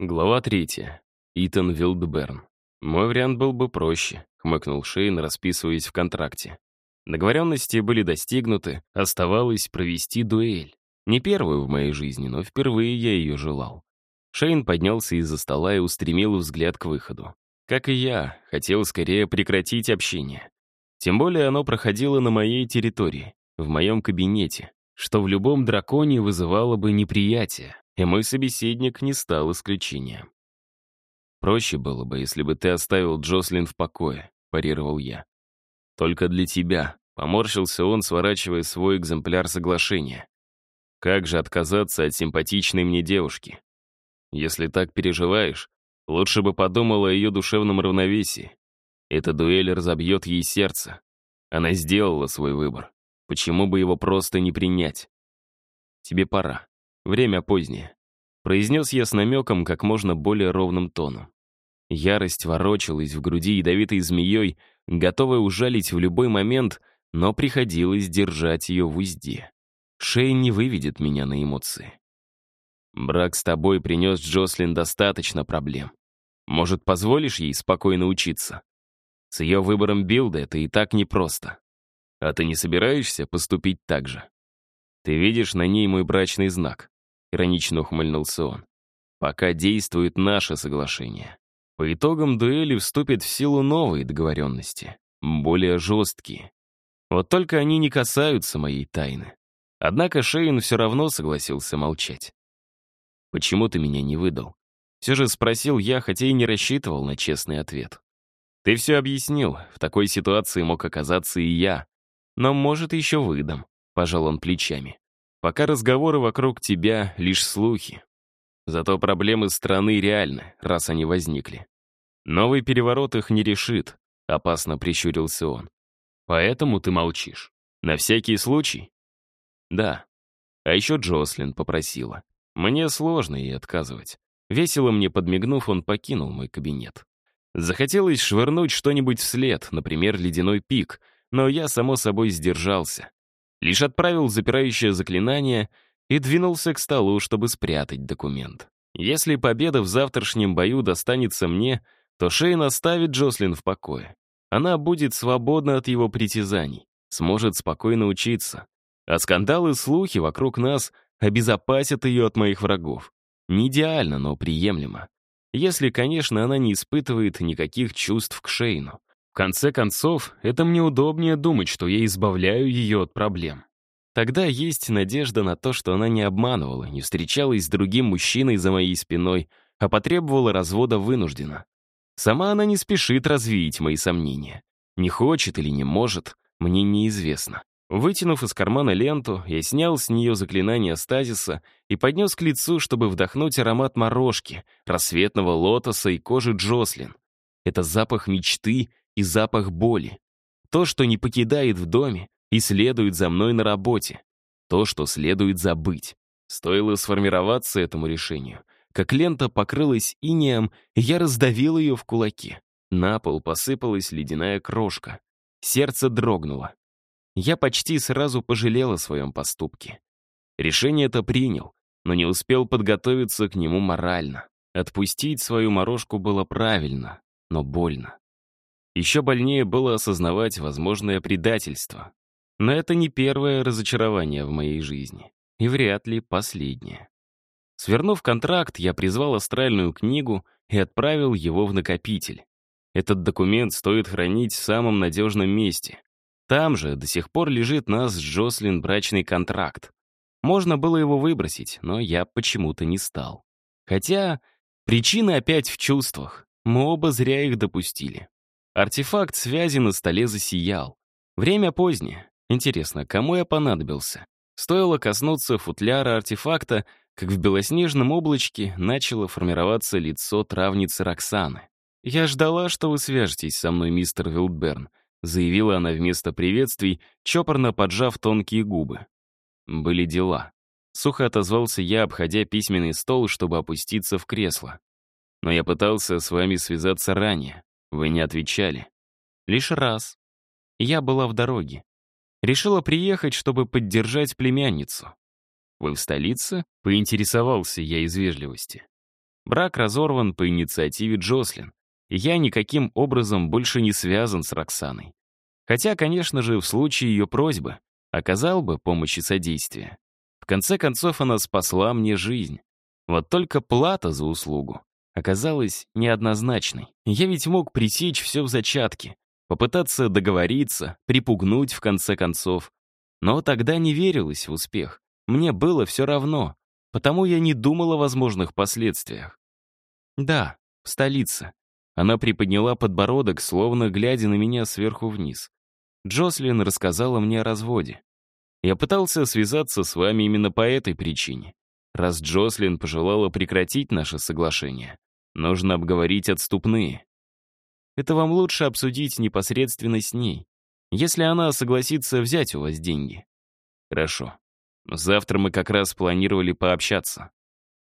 Глава третья. Итан Вилдберн. Мой вариант был бы проще, хмыкнул Шейн, расписываясь в контракте. Договоренности были достигнуты, оставалось провести дуэль. Не первую в моей жизни, но впервые я ее желал. Шейн поднялся из-за стола и устремил взгляд к выходу. Как и я, хотел скорее прекратить общение. Тем более оно проходило на моей территории, в моем кабинете, что в любом драконе вызывало бы неприятие и мой собеседник не стал исключением. «Проще было бы, если бы ты оставил Джослин в покое», — парировал я. «Только для тебя», — поморщился он, сворачивая свой экземпляр соглашения. «Как же отказаться от симпатичной мне девушки? Если так переживаешь, лучше бы подумала о ее душевном равновесии. Эта дуэль разобьет ей сердце. Она сделала свой выбор. Почему бы его просто не принять? Тебе пора. Время позднее. Произнес я с намеком как можно более ровным тоном. Ярость ворочалась в груди ядовитой змеей, готовая ужалить в любой момент, но приходилось держать ее в узде. Шейн не выведет меня на эмоции. Брак с тобой принес Джослин достаточно проблем. Может, позволишь ей спокойно учиться? С ее выбором билда это и так непросто. А ты не собираешься поступить так же? Ты видишь на ней мой брачный знак. Иронично ухмыльнулся он. Пока действует наше соглашение. По итогам дуэли вступят в силу новые договоренности, более жесткие. Вот только они не касаются моей тайны. Однако Шейн все равно согласился молчать. «Почему ты меня не выдал?» Все же спросил я, хотя и не рассчитывал на честный ответ. «Ты все объяснил, в такой ситуации мог оказаться и я. Но, может, еще выдам», — пожал он плечами. Пока разговоры вокруг тебя — лишь слухи. Зато проблемы страны реальны, раз они возникли. Новый переворот их не решит, — опасно прищурился он. Поэтому ты молчишь. На всякий случай? Да. А еще Джослин попросила. Мне сложно ей отказывать. Весело мне подмигнув, он покинул мой кабинет. Захотелось швырнуть что-нибудь вслед, например, ледяной пик, но я, само собой, сдержался. Лишь отправил запирающее заклинание и двинулся к столу, чтобы спрятать документ. Если победа в завтрашнем бою достанется мне, то Шейн оставит Джослин в покое. Она будет свободна от его притязаний, сможет спокойно учиться. А скандалы и слухи вокруг нас обезопасят ее от моих врагов. Не идеально, но приемлемо. Если, конечно, она не испытывает никаких чувств к Шейну. В конце концов, это мне удобнее думать, что я избавляю ее от проблем. Тогда есть надежда на то, что она не обманывала, не встречалась с другим мужчиной за моей спиной, а потребовала развода вынужденно. Сама она не спешит развеять мои сомнения. Не хочет или не может, мне неизвестно. Вытянув из кармана ленту, я снял с нее заклинание стазиса и поднес к лицу, чтобы вдохнуть аромат морожки, рассветного лотоса и кожи Джослин. Это запах мечты и запах боли. То, что не покидает в доме и следует за мной на работе. То, что следует забыть. Стоило сформироваться этому решению, как лента покрылась инеем, я раздавил ее в кулаке. На пол посыпалась ледяная крошка. Сердце дрогнуло. Я почти сразу пожалел о своем поступке. Решение это принял, но не успел подготовиться к нему морально. Отпустить свою морожку было правильно, но больно. Еще больнее было осознавать возможное предательство. Но это не первое разочарование в моей жизни. И вряд ли последнее. Свернув контракт, я призвал астральную книгу и отправил его в накопитель. Этот документ стоит хранить в самом надежном месте. Там же до сих пор лежит нас с Джослин брачный контракт. Можно было его выбросить, но я почему-то не стал. Хотя причины опять в чувствах. Мы оба зря их допустили. Артефакт связи на столе засиял. Время позднее. Интересно, кому я понадобился? Стоило коснуться футляра артефакта, как в белоснежном облачке начало формироваться лицо травницы Роксаны. «Я ждала, что вы свяжетесь со мной, мистер Вилдберн», заявила она вместо приветствий, чопорно поджав тонкие губы. «Были дела». Сухо отозвался я, обходя письменный стол, чтобы опуститься в кресло. «Но я пытался с вами связаться ранее. Вы не отвечали. Лишь раз. Я была в дороге. Решила приехать, чтобы поддержать племянницу. Вы в столице? Поинтересовался я из вежливости. Брак разорван по инициативе Джослин, я никаким образом больше не связан с Роксаной. Хотя, конечно же, в случае ее просьбы оказал бы помощь и содействие. В конце концов, она спасла мне жизнь. Вот только плата за услугу оказалась неоднозначной. Я ведь мог пресечь все в зачатке, попытаться договориться, припугнуть в конце концов. Но тогда не верилось в успех. Мне было все равно, потому я не думал о возможных последствиях. Да, в столице. Она приподняла подбородок, словно глядя на меня сверху вниз. Джослин рассказала мне о разводе. Я пытался связаться с вами именно по этой причине. Раз Джослин пожелала прекратить наше соглашение, нужно обговорить отступные. Это вам лучше обсудить непосредственно с ней, если она согласится взять у вас деньги. Хорошо. Завтра мы как раз планировали пообщаться.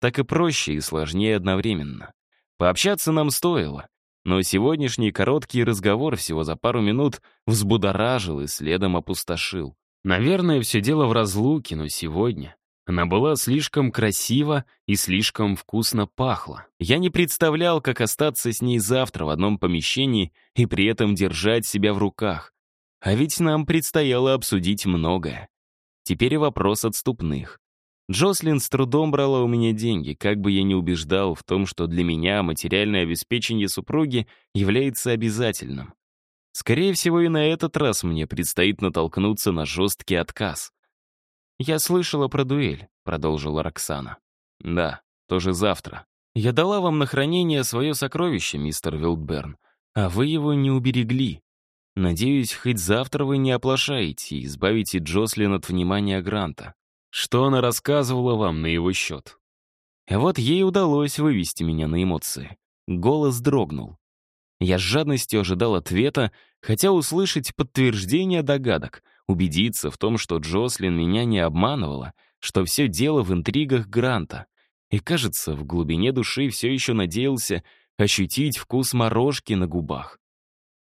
Так и проще и сложнее одновременно. Пообщаться нам стоило, но сегодняшний короткий разговор всего за пару минут взбудоражил и следом опустошил. Наверное, все дело в разлуке, но сегодня она была слишком красива и слишком вкусно пахла. Я не представлял, как остаться с ней завтра в одном помещении и при этом держать себя в руках. А ведь нам предстояло обсудить многое. Теперь вопрос отступных. Джослин с трудом брала у меня деньги, как бы я ни убеждал в том, что для меня материальное обеспечение супруги является обязательным. Скорее всего, и на этот раз мне предстоит натолкнуться на жесткий отказ. «Я слышала про дуэль», — продолжила Роксана. «Да, тоже завтра. Я дала вам на хранение свое сокровище, мистер Вилдберн, а вы его не уберегли. Надеюсь, хоть завтра вы не оплошаете и избавите Джослин от внимания Гранта. Что она рассказывала вам на его счет?» А вот ей удалось вывести меня на эмоции. Голос дрогнул. Я с жадностью ожидал ответа, хотя услышать подтверждение догадок — убедиться в том, что Джослин меня не обманывала, что все дело в интригах Гранта. И, кажется, в глубине души все еще надеялся ощутить вкус морожки на губах.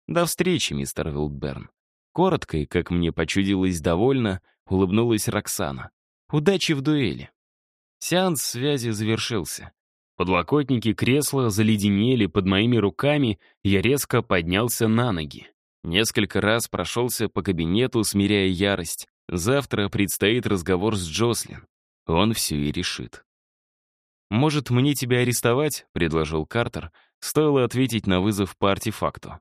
«До встречи, мистер Вилдберн». Коротко и, как мне почудилось довольно, улыбнулась Роксана. «Удачи в дуэли». Сеанс связи завершился. Подлокотники кресла заледенели под моими руками, я резко поднялся на ноги. Несколько раз прошелся по кабинету, смиряя ярость. Завтра предстоит разговор с Джослин. Он все и решит. «Может, мне тебя арестовать?» — предложил Картер. Стоило ответить на вызов по артефакту.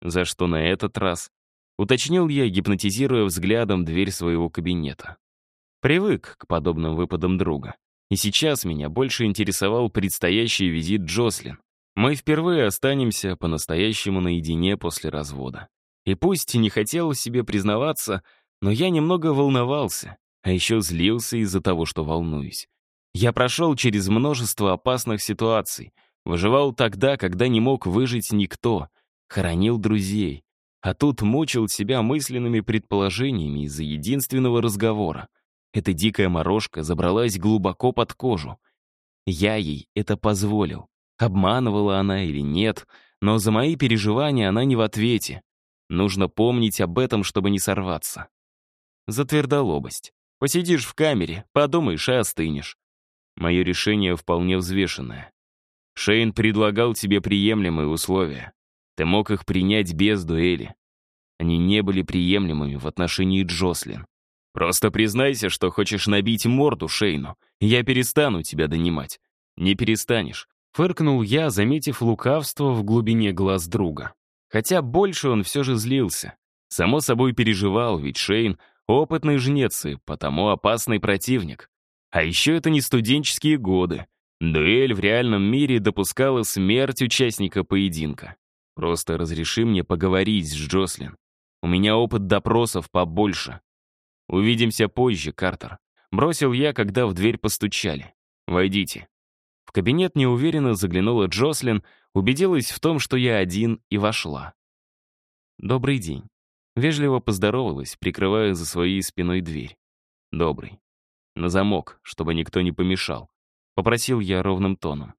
За что на этот раз? Уточнил я, гипнотизируя взглядом дверь своего кабинета. Привык к подобным выпадам друга. И сейчас меня больше интересовал предстоящий визит Джослин. Мы впервые останемся по-настоящему наедине после развода. И пусть не хотел себе признаваться, но я немного волновался, а еще злился из-за того, что волнуюсь. Я прошел через множество опасных ситуаций, выживал тогда, когда не мог выжить никто, хоронил друзей, а тут мучил себя мысленными предположениями из-за единственного разговора. Эта дикая морожка забралась глубоко под кожу. Я ей это позволил. Обманывала она или нет, но за мои переживания она не в ответе. Нужно помнить об этом, чтобы не сорваться. Затвердолобость. Посидишь в камере, подумаешь и остынешь. Мое решение вполне взвешенное. Шейн предлагал тебе приемлемые условия. Ты мог их принять без дуэли. Они не были приемлемыми в отношении Джослин. Просто признайся, что хочешь набить морду Шейну, я перестану тебя донимать. Не перестанешь. Фыркнул я, заметив лукавство в глубине глаз друга. Хотя больше он все же злился. Само собой переживал, ведь Шейн — опытный жнец и потому опасный противник. А еще это не студенческие годы. Дуэль в реальном мире допускала смерть участника поединка. Просто разреши мне поговорить с Джослин. У меня опыт допросов побольше. Увидимся позже, Картер. Бросил я, когда в дверь постучали. Войдите кабинет неуверенно заглянула Джослин, убедилась в том, что я один, и вошла. «Добрый день». Вежливо поздоровалась, прикрывая за своей спиной дверь. «Добрый». На замок, чтобы никто не помешал. Попросил я ровным тоном.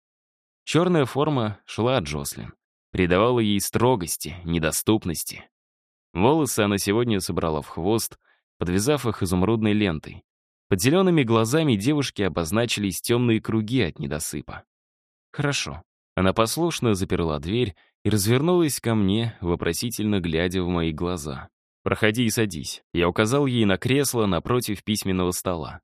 Черная форма шла от Джослин. Придавала ей строгости, недоступности. Волосы она сегодня собрала в хвост, подвязав их изумрудной лентой. Под зелеными глазами девушки обозначились темные круги от недосыпа. «Хорошо». Она послушно заперла дверь и развернулась ко мне, вопросительно глядя в мои глаза. «Проходи и садись». Я указал ей на кресло напротив письменного стола.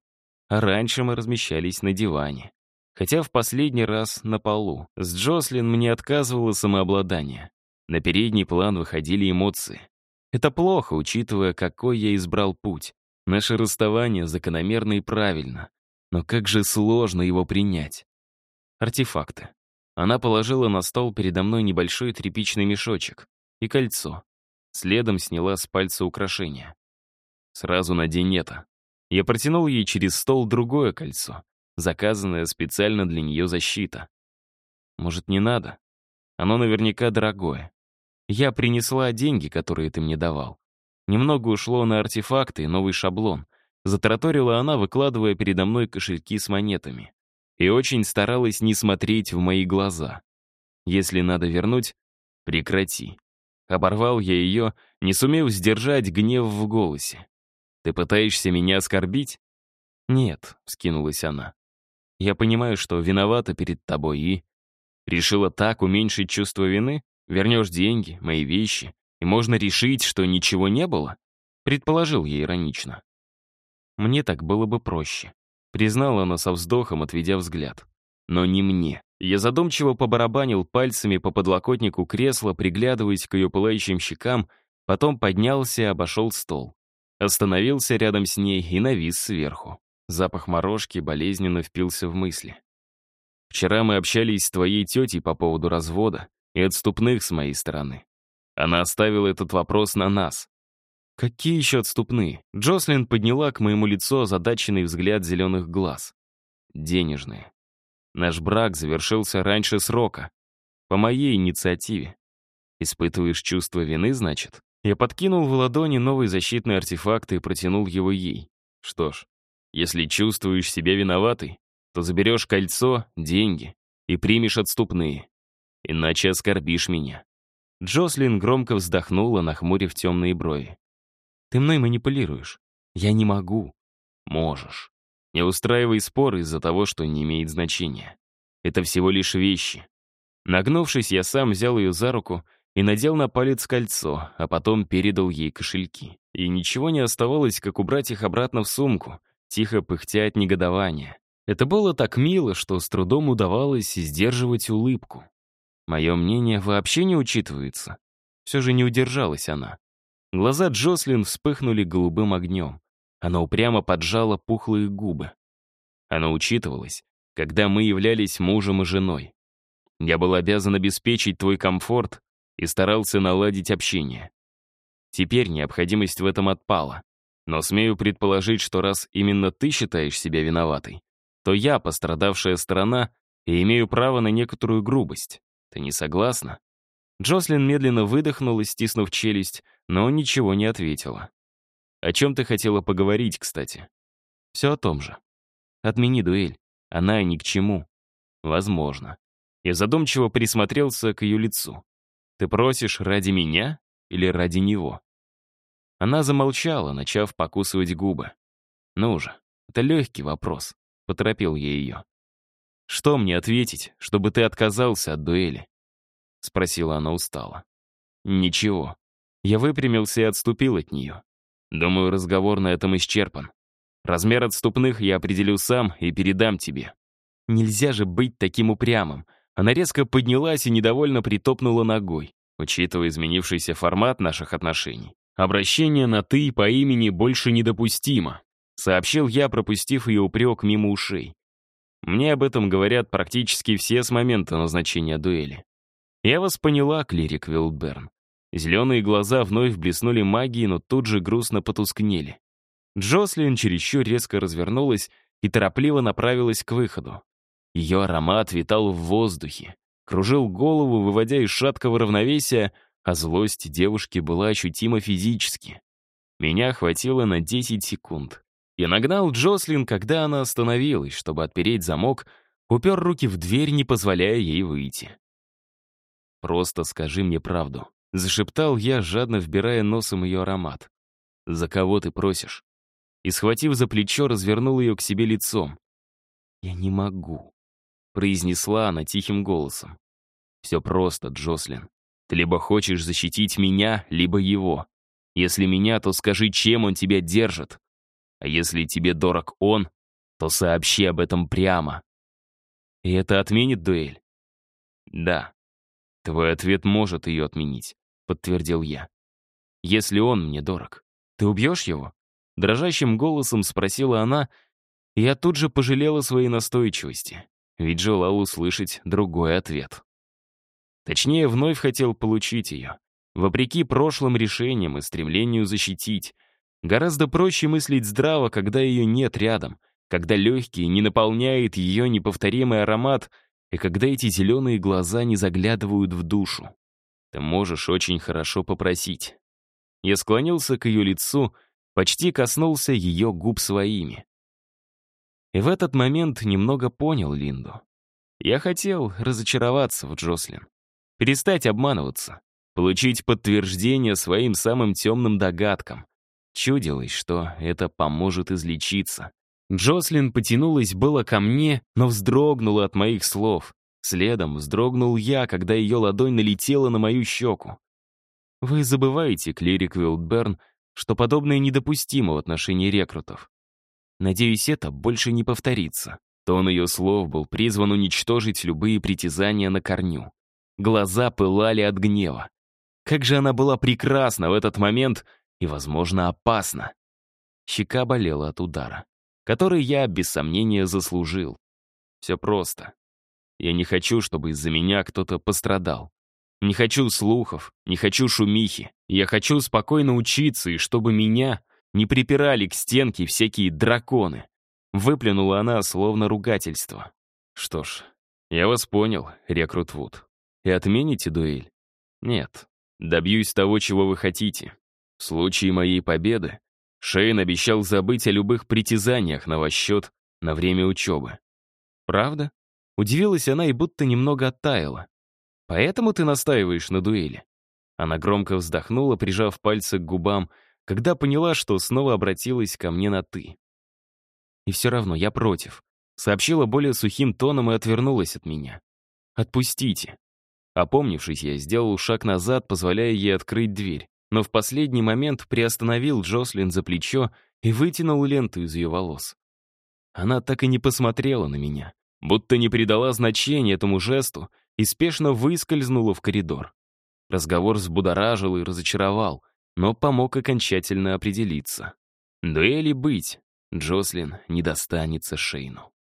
А раньше мы размещались на диване. Хотя в последний раз на полу. С Джослин мне отказывало самообладание. На передний план выходили эмоции. Это плохо, учитывая, какой я избрал путь. Наше расставание закономерно и правильно. Но как же сложно его принять. Артефакты. Она положила на стол передо мной небольшой тряпичный мешочек и кольцо. Следом сняла с пальца украшение. Сразу надень это. Я протянул ей через стол другое кольцо, заказанное специально для нее защита. Может, не надо? Оно наверняка дорогое. Я принесла деньги, которые ты мне давал. Немного ушло на артефакты и новый шаблон. Затараторила она, выкладывая передо мной кошельки с монетами и очень старалась не смотреть в мои глаза. Если надо вернуть, прекрати. Оборвал я ее, не сумев сдержать гнев в голосе. «Ты пытаешься меня оскорбить?» «Нет», — скинулась она. «Я понимаю, что виновата перед тобой и...» «Решила так уменьшить чувство вины? Вернешь деньги, мои вещи, и можно решить, что ничего не было?» Предположил я иронично. «Мне так было бы проще. Признала она со вздохом, отведя взгляд. Но не мне. Я задумчиво побарабанил пальцами по подлокотнику кресла, приглядываясь к ее пылающим щекам, потом поднялся и обошел стол. Остановился рядом с ней и навис сверху. Запах морожки болезненно впился в мысли. «Вчера мы общались с твоей тетей по поводу развода и отступных с моей стороны. Она оставила этот вопрос на нас. Какие еще отступные? Джослин подняла к моему лицу озадаченный взгляд зеленых глаз. Денежные. Наш брак завершился раньше срока. По моей инициативе. Испытываешь чувство вины, значит? Я подкинул в ладони новый защитный артефакт и протянул его ей. Что ж, если чувствуешь себя виноватой, то заберешь кольцо, деньги и примешь отступные. Иначе оскорбишь меня. Джослин громко вздохнула, нахмурив темные брови. Ты мной манипулируешь. Я не могу. Можешь. Не устраивай спор из-за того, что не имеет значения. Это всего лишь вещи. Нагнувшись, я сам взял ее за руку и надел на палец кольцо, а потом передал ей кошельки. И ничего не оставалось, как убрать их обратно в сумку, тихо пыхтя от негодования. Это было так мило, что с трудом удавалось сдерживать улыбку. Мое мнение вообще не учитывается. Все же не удержалась она. Глаза Джослин вспыхнули голубым огнем. Она упрямо поджала пухлые губы. Она учитывалась, когда мы являлись мужем и женой. Я был обязан обеспечить твой комфорт и старался наладить общение. Теперь необходимость в этом отпала. Но смею предположить, что раз именно ты считаешь себя виноватой, то я пострадавшая сторона и имею право на некоторую грубость. Ты не согласна? Джослин медленно выдохнула, стиснув челюсть, но ничего не ответила. «О чем ты хотела поговорить, кстати?» «Все о том же. Отмени дуэль. Она ни к чему». «Возможно». Я задумчиво присмотрелся к ее лицу. «Ты просишь ради меня или ради него?» Она замолчала, начав покусывать губы. «Ну же, это легкий вопрос», — поторопил я ее. «Что мне ответить, чтобы ты отказался от дуэли?» — спросила она устало. «Ничего». Я выпрямился и отступил от нее. Думаю, разговор на этом исчерпан. Размер отступных я определю сам и передам тебе. Нельзя же быть таким упрямым. Она резко поднялась и недовольно притопнула ногой, учитывая изменившийся формат наших отношений. Обращение на «ты» по имени больше недопустимо, сообщил я, пропустив ее упрек мимо ушей. Мне об этом говорят практически все с момента назначения дуэли. «Я вас поняла, клирик Вилдберн». Зеленые глаза вновь блеснули магией, но тут же грустно потускнели. Джослин чересчур резко развернулась и торопливо направилась к выходу. Ее аромат витал в воздухе, кружил голову, выводя из шаткого равновесия, а злость девушки была ощутима физически. Меня хватило на 10 секунд. Я нагнал Джослин, когда она остановилась, чтобы отпереть замок, упер руки в дверь, не позволяя ей выйти. «Просто скажи мне правду», — зашептал я, жадно вбирая носом ее аромат. «За кого ты просишь?» И, схватив за плечо, развернул ее к себе лицом. «Я не могу». — произнесла она тихим голосом. «Все просто, Джослин. Ты либо хочешь защитить меня, либо его. Если меня, то скажи, чем он тебя держит. А если тебе дорог он, то сообщи об этом прямо. И это отменит дуэль? Да. Твой ответ может ее отменить, подтвердил я. Если он мне дорог, ты убьешь его? Дрожащим голосом спросила она, и я тут же пожалела своей настойчивости, ведь желал услышать другой ответ. Точнее, вновь хотел получить ее. Вопреки прошлым решениям и стремлению защитить, гораздо проще мыслить здраво, когда ее нет рядом, когда легкий не наполняет ее неповторимый аромат и когда эти зеленые глаза не заглядывают в душу. Ты можешь очень хорошо попросить. Я склонился к ее лицу, почти коснулся ее губ своими. И в этот момент немного понял Линду. Я хотел разочароваться в Джослин, перестать обманываться, получить подтверждение своим самым темным догадкам. Чудилось, что это поможет излечиться. Джослин потянулась было ко мне, но вздрогнула от моих слов. Следом вздрогнул я, когда ее ладонь налетела на мою щеку. Вы забываете, клирик Вилдберн, что подобное недопустимо в отношении рекрутов. Надеюсь, это больше не повторится. Тон ее слов был призван уничтожить любые притязания на корню. Глаза пылали от гнева. Как же она была прекрасна в этот момент и, возможно, опасна. Щека болела от удара, который я, без сомнения, заслужил. Все просто. Я не хочу, чтобы из-за меня кто-то пострадал. Не хочу слухов, не хочу шумихи. Я хочу спокойно учиться, и чтобы меня не припирали к стенке всякие драконы. Выплюнула она, словно ругательство. Что ж, я вас понял, рекрут Вуд. И отмените дуэль? Нет. Добьюсь того, чего вы хотите. В случае моей победы Шейн обещал забыть о любых притязаниях на ваш счет на время учебы. Правда? Удивилась она и будто немного оттаяла. Поэтому ты настаиваешь на дуэли?» Она громко вздохнула, прижав пальцы к губам, когда поняла, что снова обратилась ко мне на «ты». «И все равно я против», — сообщила более сухим тоном и отвернулась от меня. «Отпустите». Опомнившись, я сделал шаг назад, позволяя ей открыть дверь, но в последний момент приостановил Джослин за плечо и вытянул ленту из ее волос. Она так и не посмотрела на меня, будто не придала значения этому жесту и спешно выскользнула в коридор. Разговор взбудоражил и разочаровал, но помог окончательно определиться. Дуэли быть, Джослин не достанется Шейну.